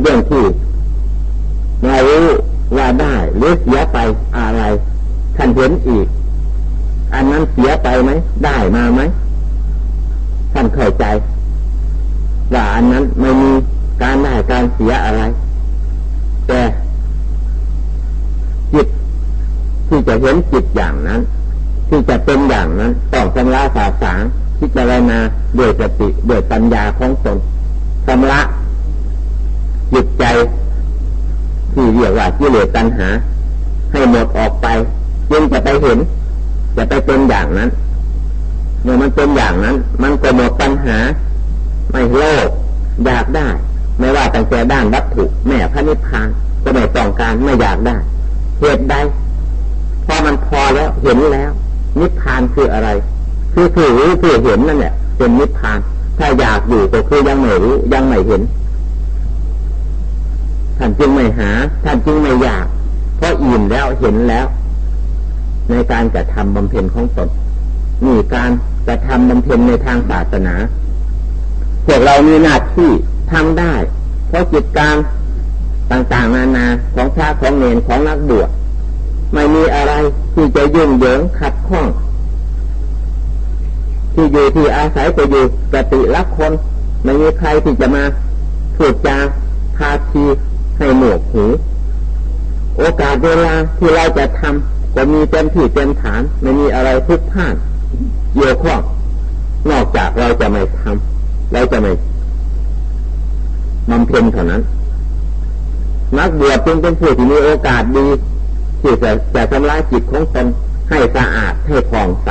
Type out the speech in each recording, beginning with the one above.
เรื่องที่มารู้ว่าได้หรือเสียไปอะไร ท่านเห็นอีก อันนั้นเสียไปไหมได้มาไหมท่านเข้าใจว่าอันนั้นไม่มีการได้การเสียอะไร แต่จิตที่จะเห็นจิตอย่างนั้น ที่จะเป็นอย่างนั้นต้องชำระสาสางพิจารณาด้วยสติด้วยปัญญาของตนชำระ จิตใจ ที่เรียกว่ากิเลสตัณหา ให้หมดออกไปจึงจะไปเห็น จะไปเป็นอย่างนั้นเมื่อมันเป็นอย่างนั้น มันก็หมดปัญหา ไม่โลภอยากได้ ไม่ว่าตั้งแต่ด้านวัตถุแม่พระนิพพานก็ไม่ต้องการไม่อยากได้เหตุใดพอมันพอแล้วเห็นแล้ว นิพพานคืออะไรคือคือรู้คือเห็นนั่นแหละเป็นนิพพาน ถ้าอยากอยู่ก็คือยังไม่รู้ยังไม่เห็น ท่านจึงไม่หา ท่านจึงไม่อยาก เพราะอิ่มแล้วเห็นแล้ว ในการกระทำบำเพ็ญของตนนี่การกระทำบำเพ็ญในทางศาสนา พวกเรามีหน้าที่ทำได้ เพราะจิตการต่างๆ นานาของพระของเนรของนักบวชไม่มีอะไรที่จะยุ่งเหยิงขัดข้อง ที่อยู่ที่อาศัยไปอยู่กติละคน ไม่มีใครที่จะมาพูดจาพาที ให้หนวกหูโอกาสเวลาที่เราจะทำก็มีเต็มที่เต็มฐานไม่มีอะไรทุกผ่านเกี่ยวข้องนอกจากเราจะไม่ทำเราจะไม่บำเพ็ญเท่านั้น นักบวชจึงเป็นผู้ที่มีโอกาสดีที่จะจะทำลายจิตของตนให้สะอาดให้ผ่องใส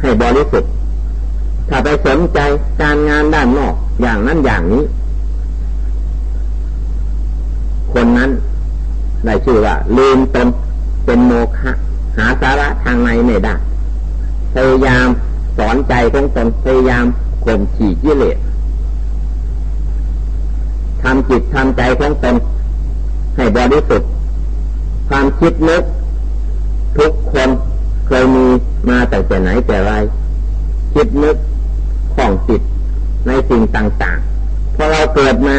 ให้บริสุทธิ์ถ้าไปสนใจการงานด้านนอกอย่างนั้นอย่างนี้ คนนั้นได้ชื่อว่า ลืมตนเป็นโมฆะหาสาระทางในไม่ได้พยายามสอนใจของตนพยายามข่มขีดยิเลสทำจิตทำใจของตนให้บริสุทธิ์ความคิดนึกทุกคนเคยมีมาแต่แต่ไหนแต่ไร คิดนึกของจิตในสิ่งต่างๆพอเราเกิดมา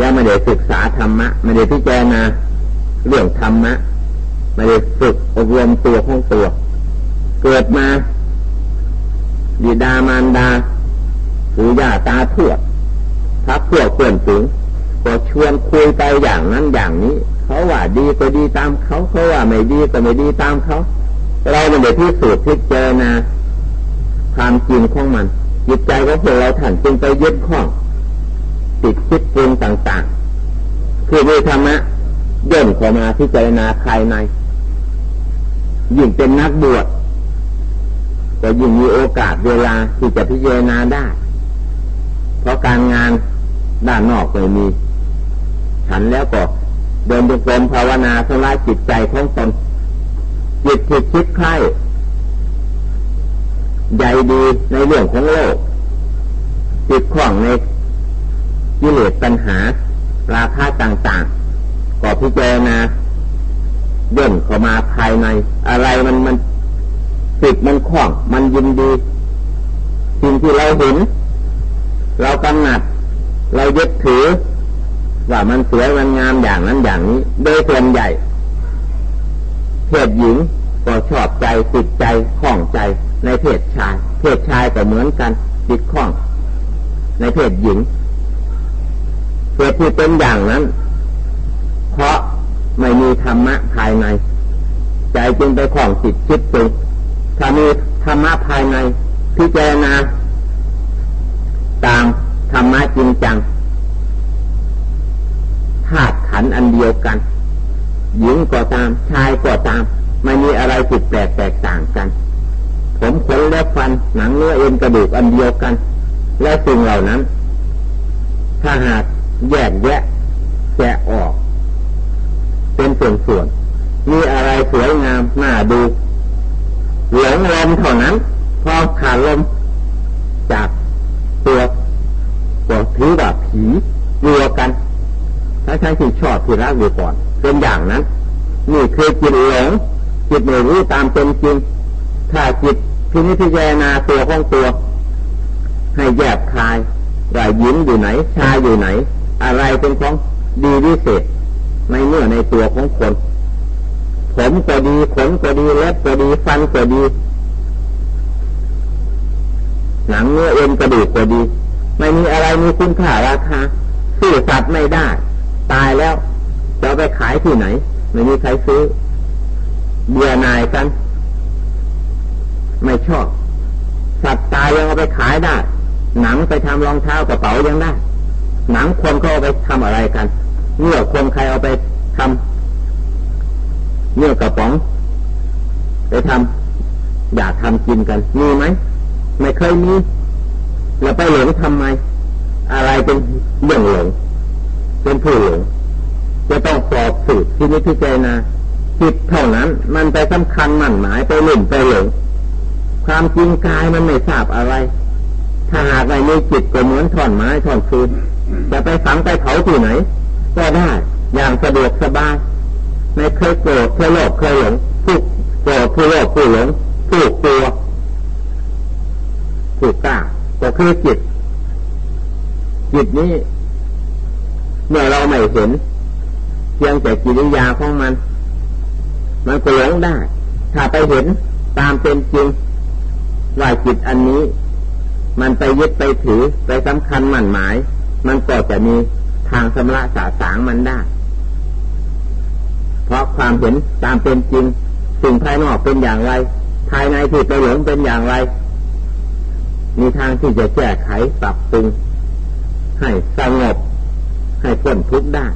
ยังไม่ได้ศึกษาธรรมะไม่ได้พิจารณาเรื่องธรรมะไม่ได้ฝึกอบรมตัวของตัว เกิดมาดีดามารดาปู่ย่าตาทวดพักพวกเพื่อนฝูงก็ชวนคุยไปอย่างนั้นอย่างนี้ เขาว่าดีก็ดีตามเขาเขาว่าไม่ดีก็ไม่ดีตามเขาเราไม่ได้พิสูจน์พิจารณาความจริงของมันจิตใจของพวกเราท่านจึงไปยึดข้อง ติดคิดปรุงต่างๆ คือมีธรรมะเดินเข้ามาพิจารณาภายใน ยิ่งเป็นนักบวชก็ยิ่งมีโอกาสเวลาที่จะพิจารณาได้ เพราะการงานด้านนอกไม่มี ฉันแล้วก็เดินจงกรมภาวนาสลายจิตใจของตนจิตที่คิดใคร่ใหญ่ดีในเรื่องของโลกจิตข้องใน กิเลสปัญหา ราคาต่างๆ ก็พิจารณาเด่นเข้ามาภายใน อะไรมันมันติดมันคล้อง มันยินดีสิ่งที่เราเห็น เรากำหนัด เรายึดถือ ว่ามันสวยมันงามอย่างนั้นอย่างนี้ โดยส่วนใหญ่เพศหญิงก็ชอบใจติดใจคล้องใจในเพศชาย เพศชายก็เหมือนกันติดข้อง ในเพศหญิง เหตุที่เป็นอย่างนั้น เพราะไม่มีธรรมะภายใน ใจจึงไปของจิตคิดปรุงถ้ามีธรรมะภายใน พิจารณา ตามธรรมะจริงจังธาตุขันอันเดียวกัน หญิงก็ตามชายก็ตามไม่มีอะไรผิดแปลกแตกต่างกัน ผมขนและฟันหนังเนื้อเอ็นกระดูกอันเดียวกัน และสิ่งเหล่านั้น ถ้าหาก แยกแยะแกะออก เป็นส่วนๆ มีอะไรสวยงามน่าดูหลงลมเท่านั้น พอขาดลมจากตัวก็ถือว่าผีเัวกันถ้าใช้ที่ชอบที่รักอยู่ก่อนเป็นอย่างนั้น นี่คือจิตหลงจิตไม่รู้ตามเป็นจริง ถ้าจิตพินิจพิจารณาตัวของตัว ให้แยบคายว่าหญิงอยู่ไหน ชายอยู่ไหน อะไรเป็นของดีวิเศษ ในเมื่อในตัวของคน ผมก็ดีขนก็ดีเล็บก็ดีฟันก็ดี หนังเนื้อเอ็นกระดูกก็ดี ไม่มีอะไรมีคุณค่าราคาซื้อสัตว์ไม่ได้ ตายแล้วจะไปขายที่ไหน ไม่มีใครซื้อ เบียนายกัน ไม่ชอบ สัตว์ตายยังเอาไปขายได้ หนังไปทำรองเท้ากระเป๋ายังได้ หนังคนก็เอาไปทำอะไรกันเนื้อคนใครเอาไปทำเนื้อกระป๋อง ไปทำอยากทำกินกัน มีไหมไม่เคยมีแล้วไปหลงทำไม อะไรเป็นเรื่องหลงเป็นผู้หลงจะต้องสอบสืบที่นิพพานาจิตเท่านั้น มันไปสำคัญมั่นหมายไปหลุ่มไปหลงความจริงกายมันไม่ทราบอะไร ถ้าหากไม่มีจิตก็เหมือนท่อนไม้ท่อนฟืน จะไปฝังไปเผาที่ไหน ก็ได้ อย่างสะดวกสบาย ไม่เคยโกรธเคยโลภเคยหลงผู้โกรธผู้โลภผู้หลงผู้กลัวผู้กล้าก็คือจิต จิตนี้เมื่อเราไม่เห็นเพียงแต่กิริยาของมัน มันก็หลงได้ ถ้าไปเห็นตามเป็นจริงว่าจิตอันนี้ มันไปยึดไปถือไปสำคัญมั่นหมาย มันก็จะมีทางสำระสาสางมันได้ เพราะความเห็นตามเป็นจริง สิ่งภายนอกเป็นอย่างไร ภายในที่ไปหลงเป็นอย่างไร มีทางที่จะแก้ไขปรับปรุงให้สงบ ให้พ้นทุกข์ได้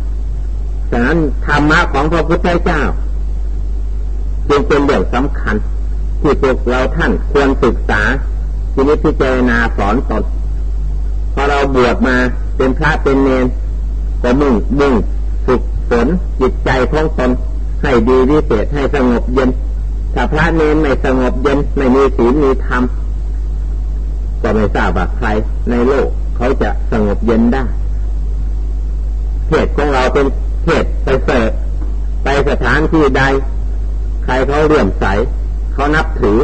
ฉะนั้นธรรมะของพระพุทธเจ้าจึงเป็นเรื่องสำคัญ ที่พวกเราท่านควรศึกษาทีนี้พิจารณาสอนตนพอเราบวชมา เป็นพระเป็นเนรก็มุ่งมุ่งฝึกฝนจิตใจของตนให้ดีวิเศษให้สงบเย็นถ้าพระเนรไม่สงบเย็นไม่มีศีลมีธรรมก็ไม่ทราบว่าใครในโลกเขาจะสงบเย็นได้เพศของเราเป็นเพศไปเสดไปสถานที่ใด ใครเขาเลื่อมใส เขานับถือ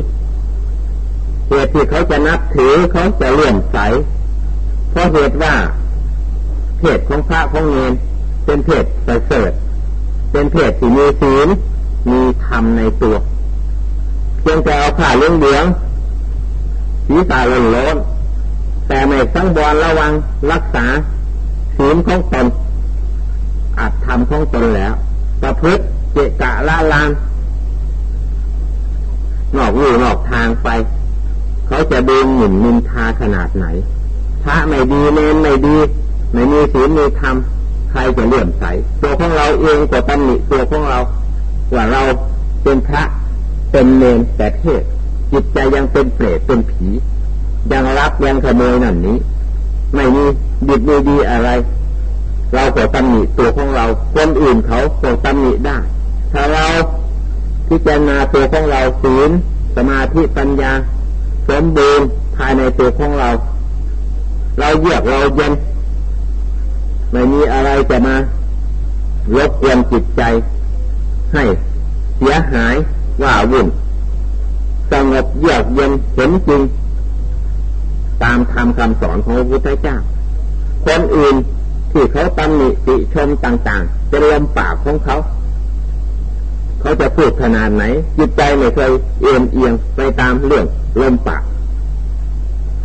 เหตุที่เขาจะนับถือเขาจะเลื่อมใสเพราะเหตุว่า เพศของพระของเนรเป็นเพศประเสริฐ เป็นเพศที่มีศีลมีธรรมในตัวเพียงแต่เอาผ้าเลี้ยงเหลืองสีตาล้นล้นแต่ไม่สังวรระวังรักษาศีลของตนอัดทำของตนแล้ว ประพฤติเจกะละลานนอกลู่นอกทางไป เขาจะดูหมิ่นมินทาขนาดไหนพระไม่ดีเนนไม่ดี ไม่มีศีลมีธรรมใครจะเลื่อมใส ตัวของเราเองก็ตำหนิตัวของเราว่าเราเป็นพระเป็นเนรแต่เทศจิตใจยังเป็นเปรตเป็นผี ยังรับยังขโมยนั่นนี้ ไม่มีดีดีดีอะไร เราก็ตำหนิตัวของเราคนอื่นเขาก็ตำหนิได้ ถ้าเราพิจารณาตัวของเราศีลสมาธิปัญญาสมบูรณ์ภายในตัวของเรา เราเยือกเราเย็น ไม่มีอะไรจะมารบกวนจิตใจ ให้เสียหายว่าวุ่นสงบเยือกเย็นเห็นจริง ตามธรรมคำสอนของพระพุทธเจ้า คนอื่นที่เขาตำหนิติชมต่างๆ จะลมปากของเขา เขาจะพูดขนาดไหน จิตใจไม่เคยเอียงเอียงไปตามเรื่องลมปาก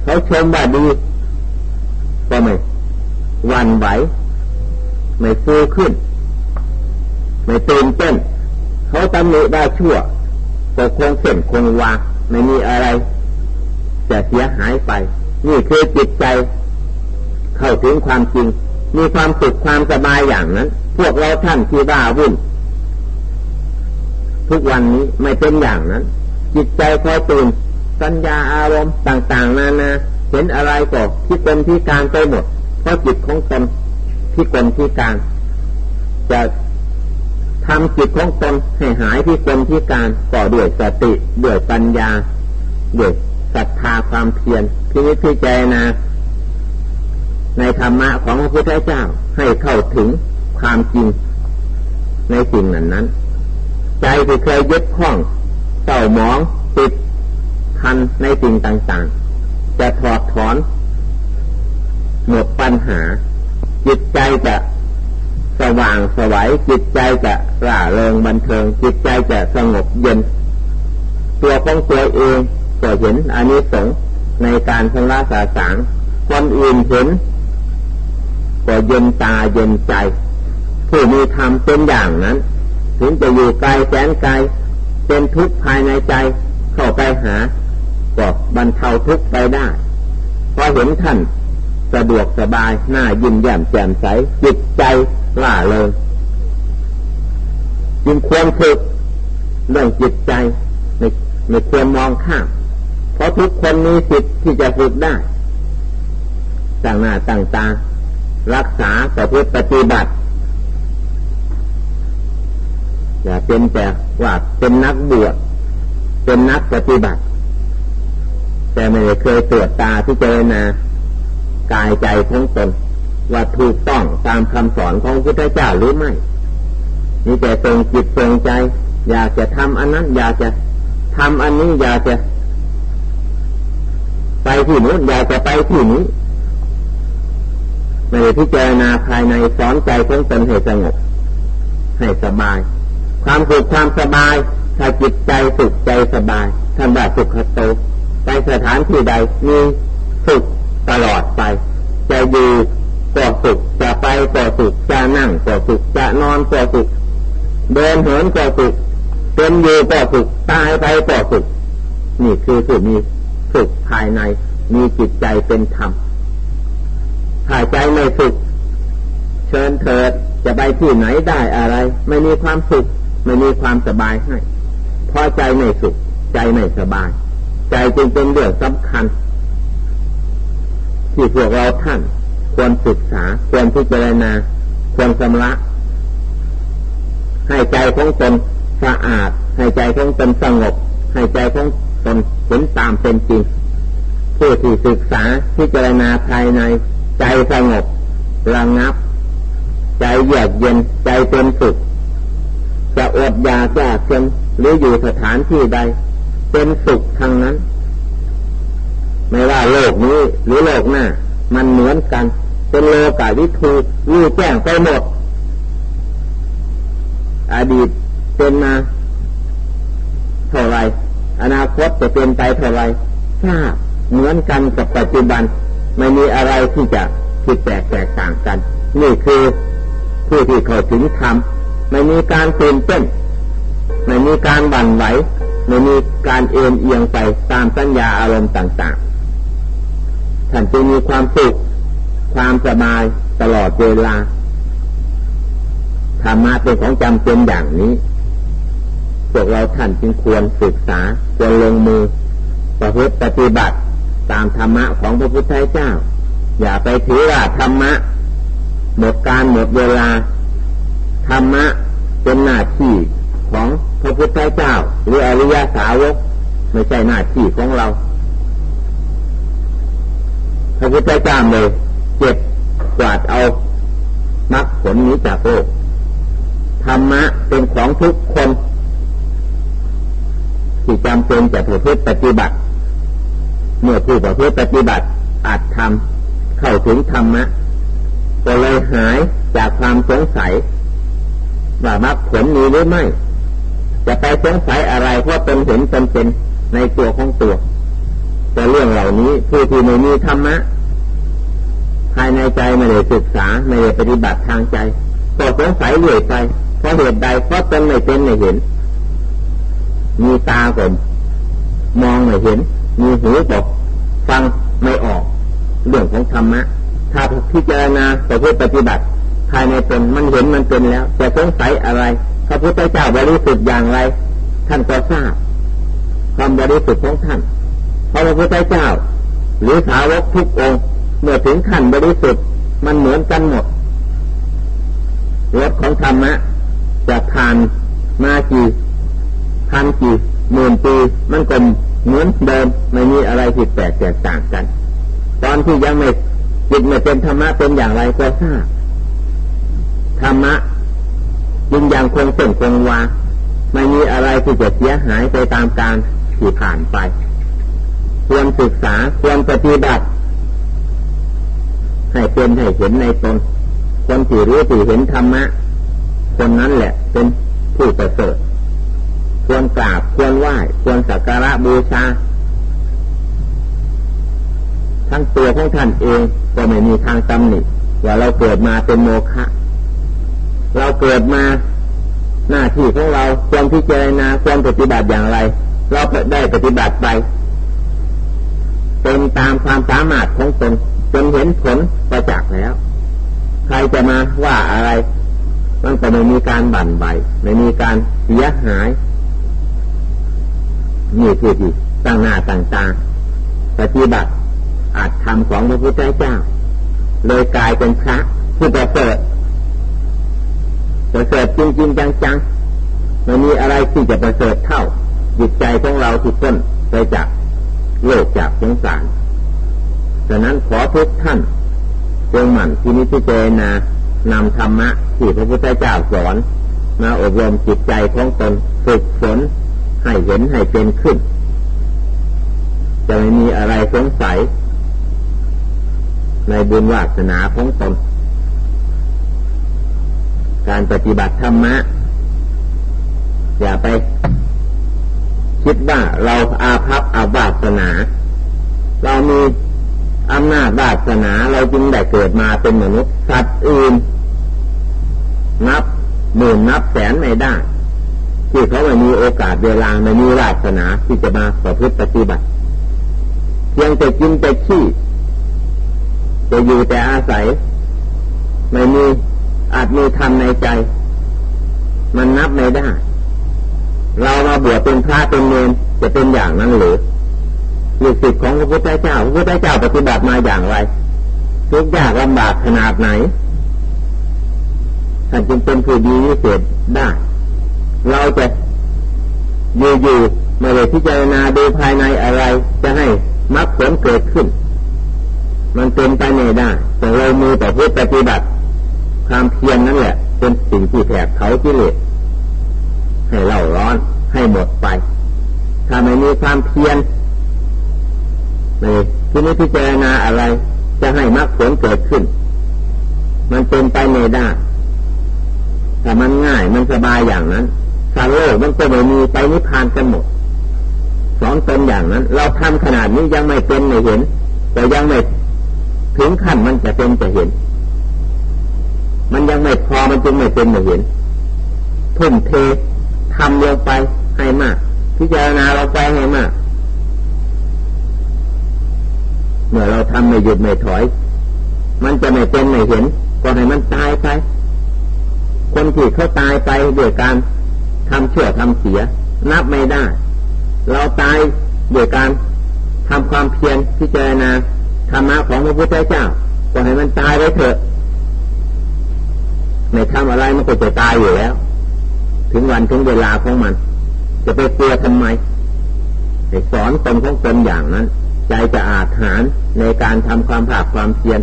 เขาชมว่าดีก็ไม่ วันไหว ไม่ฟูขึ้น ไม่ตื่นเต้น เขาตำหนิได้ชั่วก็คงเส้นคงวาไม่มีอะไรจะเสียหายไป นี่คือจิตใจ เข้าถึงความจริง มีความสุขความสบายอย่างนั้น พวกเราท่านที่บ้าวุ่น ทุกวันนี้ไม่เป็นอย่างนั้น จิตใจคอยตื่นสัญญาอารมณ์ต่าง ๆ นานา เห็นอะไรก็ที่เป็นที่การไปหมด เพราะจิตของตนที่กลที่การ จะทำจิตของตนให้หายที่กลที่การก่อด้วยสติด้วยปัญญาด้วยศรัทธาความเพียรพินิจพิจารณาในธรรมะของพระพุทธเจ้าให้เข้าถึงความจริงในสิ่งนั้นนั้น ใจที่เคยยึดข้องเศร้าหมองติดพันในสิ่งต่างๆ จะถอดถอน หมดปัญหา จิตใจจะสว่างสวัยจิตใจจะร่าเริงบันเทิง จิตใจจะสงบเย็น ตัวของตัวเองก็เห็นอานิสงส์ในการชำระสาสางคนอื่นเห็นก็เย็นตาเย็นใจ ผู้มีธรรมเป็นอย่างนั้น ถึงจะอยู่ไกลแสนไกลเป็นทุกข์ภายในใจ เข้าไปหาก็บรรเทาทุกข์ไปได้พอเห็นท่าน สะดวกสบายหน้ายิ้มแย้มแจ่มใส จิตใจล่าเลยจึงควรฝึกเรื่องจิตใจไม่ไม่ควรมองข้ามเพราะทุกคนมีสิทธิ์ที่จะฝึกได้ต่างหน้าต่างตารักษาประพฤติปฏิบัติอย่าเป็นแต่ว่าเป็นนักบวชเป็นนักปฏิบัติ แต่ไม่เคยตรวจตาที่เจรนา กายใจของตนว่าถูกต้องตามคำสอนของพระพุทธเจ้าหรือไม่นี่แต่ทรงจิตทรงใจ อยากจะทำอันนั้น อยากจะทำอันนี้อยากจะ ไปที่นู้นอยากจะไปที่นี้ไม่ได้พิจารณาภายในสอนใจของตนให้สงบให้สบาย ความสุขความสบาย ถ้าจิตใจสุขใจสบายท่านว่าสุขโตไปสถานที่ใดมีสุข ตลอดไป จะอยู่ก็สุขจะไปก็สุขจะนั่งก็สุขจะนอนก็สุขเดินเหินก็สุขเป็นอยู่ก็สุขตายไปก็สุขนี่คือสุขมีสุขภายในมีจิตใจเป็นธรรมถ้าใจไม่สุขเชิญเถิดจะไปที่ไหนได้อะไร ไม่มีความสุขไม่มีความสบายให้พราะใจไม่สุขใจไม่สบาย ใจจึงเป็นเรื่องสำคัญ ที่พวกเราท่าน ควรศึกษา ควรพิจารณา ควรสำระให้ใจของตนสะอาด ให้ใจของตนสงบ ให้ใจของตนเห็นตามเป็นจริงผู้ที่ศึกษาพิจารณาภายใน ใจสงบระงับ ใจเยือกเย็นใจเป็นสุขจะอดอยากยากจนหรืออยู่สถานที่ใด เป็นสุขทางนั้น ไม่ว่าโลกนี้หรือโลกหน้า มันเหมือนกัน เป็นโลกาวิทูรู้แจ้งไปหมด อดีตเป็นมาเท่าไรอนาคตจะเป็นไปเท่าไรทราบเหมือนกันกับปัจจุบัน ไม่มีอะไรที่จะผิดแปลกแตกต่างกัน นี่คือผู้ที่เขาถึงธรรมไม่มีการตื่นเต้นไม่มีการบั่นไหวไม่มีการเอ็นเอียงไปตามสัญญาอารมณ์ต่างๆ ท่านจะมีความสุขความสบายตลอดเวลาธรรมะเป็นของจำเป็นอย่างนี้พวกเราท่านจึงควรศึกษาควรลงมือ ประพฤติปฏิบัติตามธรรมะของพระพุทธเจ้า อย่าไปถือว่าธรรมะ หมดการหมดเวลา ธรรมะเป็นหน้าที่ของพระพุทธเจ้า หรืออริยสาวก ไม่ใช่หน้าที่ของเรา ระพุทธเจ้าเลยเก็บกวาดเอามรรคผลนี้จากโลกธรรมะเป็นของทุกคนที่จำเป็นจะประพฤติปฏิบัติ เมื่อผู้ประพฤติปฏิบัติอาจทำเข้าถึงธรรมะก็เลยหายจากความสงสัยว่ามรรคผลมีหรือไม่ จะไปสงสัยอะไรเพราะเป็นเห็นเป็นเป็นในตัวของตัวแต่เรื่องเหล่านี้ผู้ที่ไม่มีธรรมะ ภายในใจไม่ได้ศึกษาไม่ได้ปฏิบัติทางใจก็สงสัยเรื่อยไปเพราะเหตุใดเพราะตนไม่เป็นไม่เห็น มีตาก็มองไม่เห็น มีหูก็ฟังไม่ออก เรื่องของธรรมะ ถ้าพิจารณาต่อพื่อปฏิบัติ ภายในตนมันเห็นมันเป็นแล้วจะสงสัยอะไรพระพุทธเจ้าบริสุทธิ์อย่างไร ท่านก็ทราบความบริสุทธิ์ของท่านเพราะพระพุทธเจ้า หรือสาวกทุกองค์ เมื่อถึงขั้นบริสุทธิ์มันเหมือนกันหมดรถของธรรมะจะผ่านมากี่พันกี่หมื่นปีมันก็เหมือนเดิมไม่มีอะไรผิดแปลกแตกต่างกัน ตอนที่ยังไม่จิตไม่เป็นธรรมะเป็นอย่างไรก็ทราบธรรมะยิงอย่างคงเส้นคงวาไม่มีอะไรที่จะเสียหายไปตามการที่ผ่านไป ควรศึกษาควรปฏิบัติ ให้เป็นให้เห็นในตนคนที่รู้ที่เห็นธรรมะ คนนั้นแหละ เป็นผู้ประเสริฐควรกราบควรไหว้ควรสักการะบูชา ทั้งตัวของท่านเองก็ไม่มีทางตำหนิว่าเราเกิดมาเป็นโมฆะเราเกิดมาหน้าที่ของเราควรพิจารณาควรปฏิบัติอย่างไร เราได้ปฏิบัติไปเป็นตามความสามารถของตน จนเห็นผลประจักษ์แล้ว ใครจะมาว่าอะไร มันก็ไม่มีการบั่นใบไม่มีการเสียหายนี่คือที่ตั้งหน้าตั้งตาปฏิบัติอาจทำของพระพุทธเจ้า เลยกลายเป็นพระผู้ประเสริฐประเสริฐจริงจริงจังๆไม่มีอะไรที่จะประเสริฐเท่า จิตใจของเราทุกคนไปจากโลกจากสงสาร ฉะนั้นขอทุกท่านจงหมั่นที่นิพพานานำธรรมะที่พระพุทธเจ้าสอนมาอบรมจิตใจของตนฝึกฝนให้เห็นให้เป็นขึ้น จะไม่มีอะไรสงสัย ในบุญวาสนาของตน การปฏิบัติธรรมะ อย่าไปคิดว่าเราอาภัพอาวาสนา เรามี อำนาจวาสนาเราจึงได้เกิดมาเป็นมนุษย์สัตว์อื่น นับหมื่นนับแสนไม่ได้ ที่เขาไม่มีโอกาสเวลาไม่มีวาสนาที่จะมาประพฤติปฏิบัติเพียงแต่กินแต่ขี้จะอยู่แต่อาศัย ไม่มีอาจมีธรรมในใจ มันนับไม่ได้ เรามาบวชเป็นพระเป็นเนรจะเป็นอย่างนั้นหรือ ลูกศิษย์ของพระพุทธเจ้าพระพุทธเจ้าปฏิบัติมาอย่างไรทุกยากลำบากขนาดไหนท่านจึงเป็นผู้ดีวิเศษได้ เราจะอยู่ๆไม่ได้พิจารณาดูภายในอะไร จะให้มรรคผลเกิดขึ้น มันเป็นไปไม่ได้ แต่เรามือแต่พูดปฏิบัติ ความเพียรนั่นแหละ เป็นสิ่งที่แผกเขาที่เลสให้เล่าร้อนให้หมดไป ถ้าไม่มีความเพียร ไม่ที่นี้พิจารณาอะไร จะให้มรรคผลเกิดขึ้น มันเป็นไปไม่ได้แต่มันง่ายมันสบายอย่างนั้นสารโลกมันก็ไม่มีไปนิพพานกันหมดสอนเป็นอย่างนั้น เราทำขนาดนี้ยังไม่เป็นไม่เห็น แต่ยังไม่ถึงขั้นมันจะเป็นจะเห็น มันยังไม่พอมันจึงไม่เป็นไม่เห็นทุ่มเททำลงไปให้มาก พิจารณาเราไปให้มาก เมื่อเราทำไม่หยุดไม่ถอย มันจะไม่เป็นไม่เห็น ก็ให้มันตายไป คนที่เขาตายไปด้วยการทำเชื่อทำเสีย นับไม่ได้ เราตายด้วยการทำความเพียรพิจารณาธรรมะของพระพุทธเจ้า ก็ให้มันตายไว้เถอะไม่ทำอะไรมันก็จะตายอยู่แล้ว ถึงวันถึงเวลาของมัน จะไปกลัวทำไมให้สอนตนของตนอย่างนั้น ใจจะอาจหารในการทำความภาคความเพียร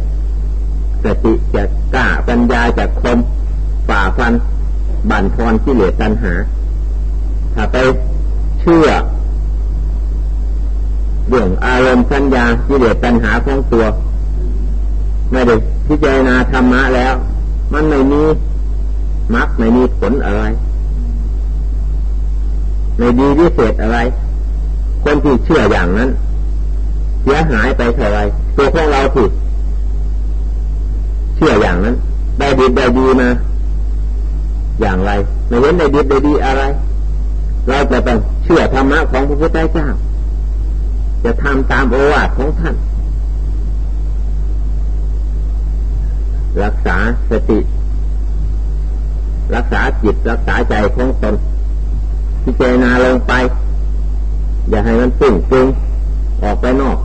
สติจะกล้าปัญญาจะคมฝ่าฟัน บั่นทอนกิเลสตัณหา ถ้าไปเชื่อเรื่องอารมณ์สัญญากิเลสตัณหาของตัวไม่ได้พิจารณาธรรมะแล้ว มันไม่มีมรรคไม่มีผลอะไรไม่ดีวิเศษอะไร คนที่เชื่ออย่างนั้น เสียหายไปเท่าไรตัวของเราผิดเชื่ออย่างนั้น ได้ดีได้ดีมา อย่างไรไม่เห็นได้ดีได้ดีอะไร เราจะต้องเชื่อธรรมะของพระพุทธเจ้า จะทำตามโอวาทของท่าน รักษาสติ รักษาจิตรักษาใจของตนพิจารณาลงไป อย่าให้มันตึงตึงออกไปนอก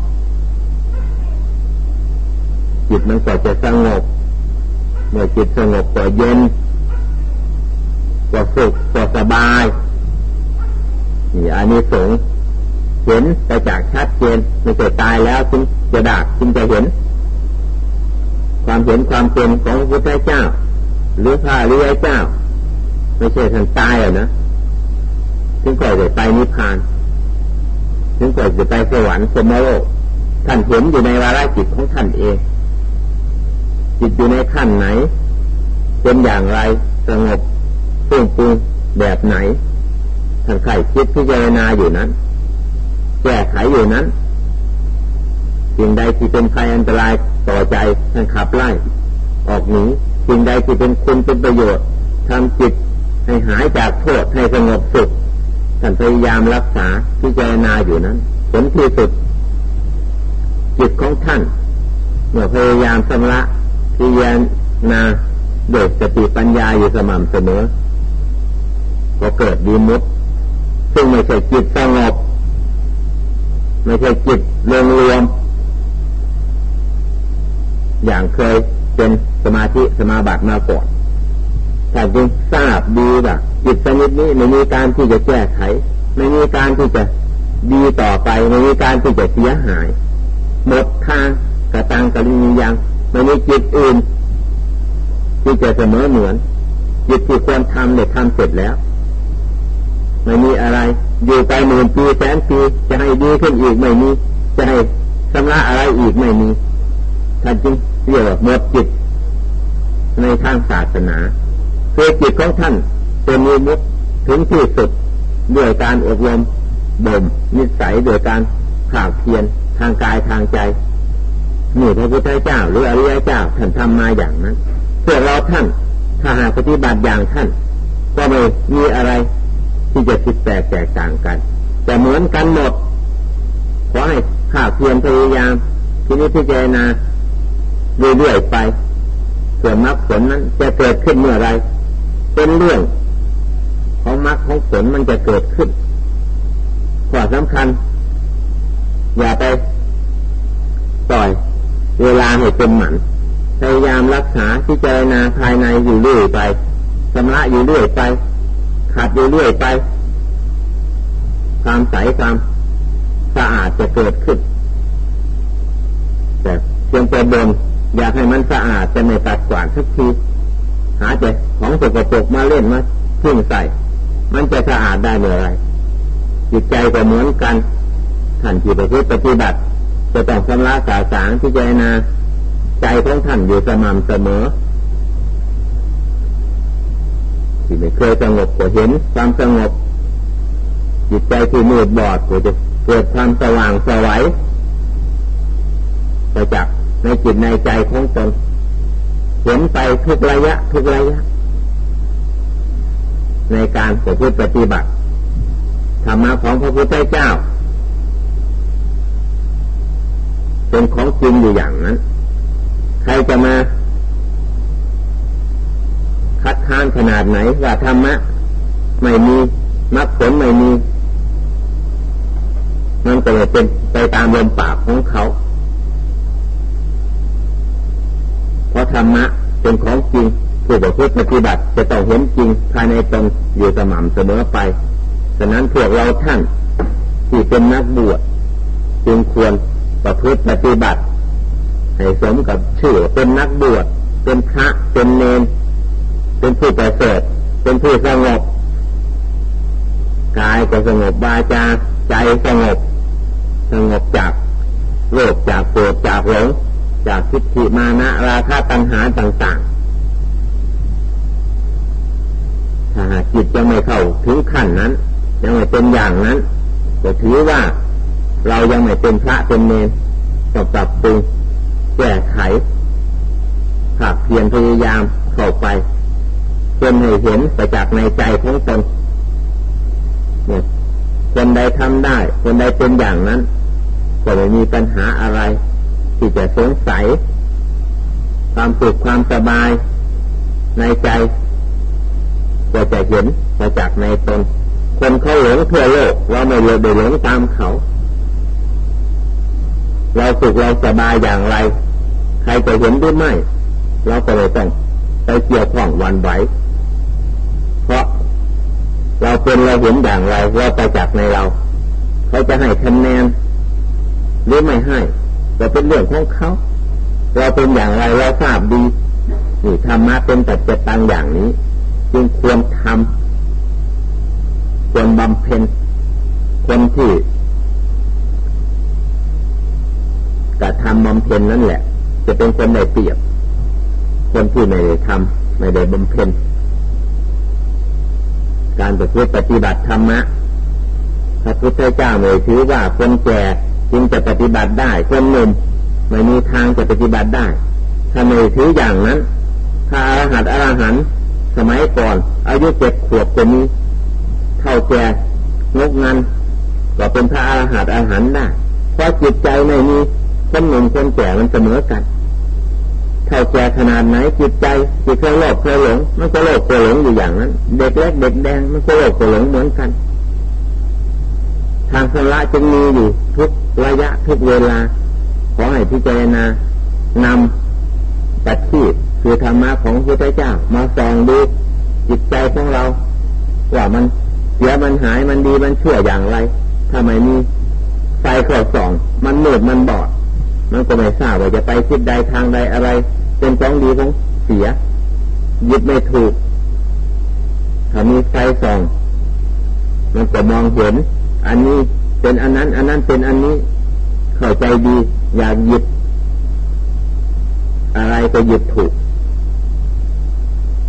จิต มันก็จะสงบ เมื่อจิตสงบก็เย็นก็สุขก็สบายนี่อันนี้สงเห็นไปจากชัดเจนไม่ใช่ตายแล้วจึงจะดักจึงจะเห็น ความเห็นความเป็นของพระพุทธเจ้า หรือพระหรือไอ้เจ้า ไม่ใช่ท่านตายอะนะถึงก่อนจะไปนิพพานถึงก่อนจะไปสวรรค์สมโลกท่านเห็นอยู่ในวาระจิตของท่านเอง จิตอยู่ในขั้นไหน เป็นอย่างไรสงบฟุ้งปรุงแบบไหนท่านไข่คิดพิจารณาอยู่นั้น แก้ไขอยู่นั้นสิ่งใดที่เป็นภัยอันตรายต่อใจท่านขับไล่ ออกหนีสิ่งใดที่เป็นคุณเป็นประโยชน์ทำจิตให้หายจากโทษให้สงบสุขท่านพยายามรักษาพิจารณาอยู่นั้น ผลที่สุด จิตของท่านเมื่อพยายามสำระ พิจารณาโดยสติปัญญาอยู่สม่ำเสมอก็เกิดดีมุดซึ่งไม่ใช่จิตสงบ ไม่ใช่จิตรวมรวม อย่างเคยเป็นสมาธิสมาบัติมาก่อนถ้าจึงทราบดีว่าจิตชนิดนี้ไม่มีการที่จะแก้ไข ไม่มีการที่จะดีต่อไป ไม่มีการที่จะเสียหาย หมดทางกระตังกระลิงยัง ไม่มีจิตอื่น ที่จะเสมอเหมือน จิตที่ควรทำเนี่ยทำเสร็จแล้ว ไม่มีอะไร อยู่ไปหมื่นปีแสนปีจะให้ดีขึ้นอีกไม่มี จะให้ชำระอะไรอีกไม่มีท่านจึงเรียกว่าหมดจิต ในทางศาสนาคือจิตของท่านเป็นมีมุตถึงที่สุดด้วยการอบรมบ่มนิสัยโดยการข่าวเพียนทางกายทางใจ นี่พระพุทธเจ้าหรืออริยเจ้าท่านทำมาอย่างนั้นเพื่อเราท่านถ้าหากปฏิบัติอย่างท่าน ก็ไม่มีอะไรที่จะผิดแปลกแตกต่างกัน แต่เหมือนกันหมดขอให้ข่าวเพียนพยายามที่นี้พิจารณาเรื่อยๆไปส่วนมรรคผลนั้นจะเกิดขึ้นเมื่อไร เป็นเรื่อง ของมรรคของผลมันจะเกิดขึ้นข้อสำคัญ อย่าไป เวลาให้เป็นหมันพยายามรักษาที่เจรนาภายในอยู่เรื่อยไปชำระอยู่เรื่อยไป ขัดอยู่เรื่อยไป ความใสความสะอาดจะเกิดขึ้น แต่เพียงแต่บนอยากให้มันสะอาดจะไม่ตัดกวาดสักที หาแต่ของสกปรกมาเล่นมาทิ้งใส่ มันจะสะอาดได้เมื่อไรจิตใจก็เหมือนกันท่านที่ปฏิปฏิบัติ จะต้องชำระสาสางที่เจนาใจของท่านอยู่สม่ำเสมอที่ไม่เคยสงบก็เห็นความสงบ จิตใจที่มืดบอดก็จะเกิดความสว่างสวัยไปจากในจิตในใจของตนเห็นไปทุกระยะ ทุกระยะ ในการประพฤติปฏิบัติธรรมะของพระพุทธเจ้า เป็นของจริงอยู่อย่างนั้น ใครจะมา คัดค้านขนาดไหน ว่าธรรมะ ไม่มีมรรคผลไม่มี มันก็เลยเป็นไปตามลมปากของเขา เพราะธรรมะเป็นของจริงผู้ประพฤติปฏิบัติจะต้องเห็นจริงภายในตนอยู่สม่ำเสมอไปฉะนั้นพวกเราท่านที่เป็นนักบวชจึงควร ประพฤติปฏิบัติ ให้สมกับชื่อเป็นนักบวชเป็นพระเป็นเนน เป็นผู้ประเสริฐเป็นผู้สงบกายก็สงบวาจาใจสงบ สงบจากโลภจากโกรธจากหลง จากทิฏฐิมานะราคะตัณหาต่างๆถ้าหากจิตยังไม่เข้าถึงขั้นนั้น ยังไม่เป็นอย่างนั้นก็ถือว่า เรายังไม่เป็นพระเป็นเนรต้องปรับปรุงแก้ไขขับเพียรพยายามเข้าไปจนให้เห็นไปจากในใจของตนเนี่ยคนใดทำได้ คนใดเป็นอย่างนั้น ก็ไม่มีปัญหาอะไร ที่จะสงสัย ความสุขความสบายในใจก็จะเห็นมาจากในตน คนเขาหลงทั่วโลกเราไม่เลยไปหลงตามเขา เราสุขเราสบายอย่างไร ใครจะเห็นหรือไม่เราก็เลยต้องไปเกี่ยวข้องวันไหวเพราะเราเป็นเราเห็นอย่างไรเราไปจากในเรา เขาจะให้คะแนนหรือไม่ให้ก็เป็นเรื่องของเขา เราเป็นอย่างไรเราทราบดีนี่ธรรมะเป็นแต่จตังอย่างนี้ จึงควรทำควรบำเพ็ญคนที่ กระทำบำเพ็ญนั่นแหละ จะเป็นคนได้เปรียบ คนที่ไม่ได้ทำไม่ได้บำเพ็ญการประพฤติปฏิบัติธรรมะพระพุทธเจ้าเลยถือว่าคนแก่จึงจะปฏิบัติได้คนหนุ่มไม่มีทางจะปฏิบัติได้ ถ้าไม่ถืออย่างนั้น ถ้าอรหัตอรหันสมัยก่อน อายุเจ็ดขวบคนนี้เท่าแก่งกงันก็เป็นพระอรหัตอรหันได้เพราะจิตใจไม่มี คนหนุ่มคนแก่มันเสมอกันเท่าแก่ขนาดไหนจิตใจจิตเคยโลภเคยหลง มันก็โลภเคยหลงอยู่อย่างนั้น เด็กเล็กเด็กแดงมันก็โลภเคยหลงเหมือนกัน ทางสละจึงมีอยู่ทุกระยะทุกเวลาขอให้พิจารณานำปัจจีคือธรรมะของพระพุทธเจ้า มาส่องดูจิตใจของเรา ว่ามันเสียมันหายมันดีมันชั่วอย่างไรถ้าไม่มีไฟขอส่อง มันมืดมันบอด มันก็ไม่ทราบว่าจะไปทิศใดทางใดอะไร เป็นของดีของเสียยึดไม่ถูก ถ้ามีไฟส่อง มันก็มองเห็น อันนี้เป็นอันนั้น อันนั้นเป็นอันนี้ เข้าใจดี อยากหยิบ อะไรก็หยิบถูก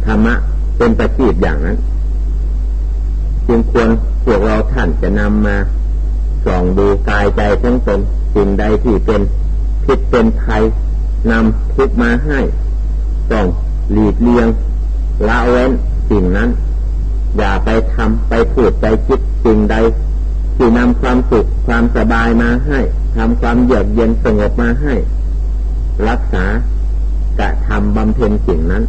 ธรรมะเป็นประจีบอย่างนั้นจึงควรพวกเราท่านจะนำมาส่องดูกายใจทั้งตนสิ่งใดที่เป็น ผิดเป็นภัยนำทุกมาให้ต้องหลีกเลี่ยงละเว้นสิ่งนั้น อย่าไปทำไปพูดไปคิดสิ่งใดที่นำความสุขความสบายมาให้ทำความเยือกเย็นสงบมาให้ รักษากระทำบำเพ็ญสิ่งนั้น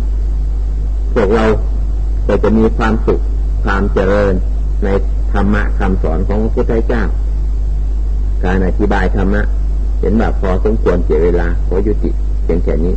พวกเราก็จะมีความสุขความเจริญในธรรมะคำสอนของพระพุทธเจ้า การอธิบายธรรมะ เห็นแบบพอสมควรเสียเวลาขอยุติเพียงแค่นี้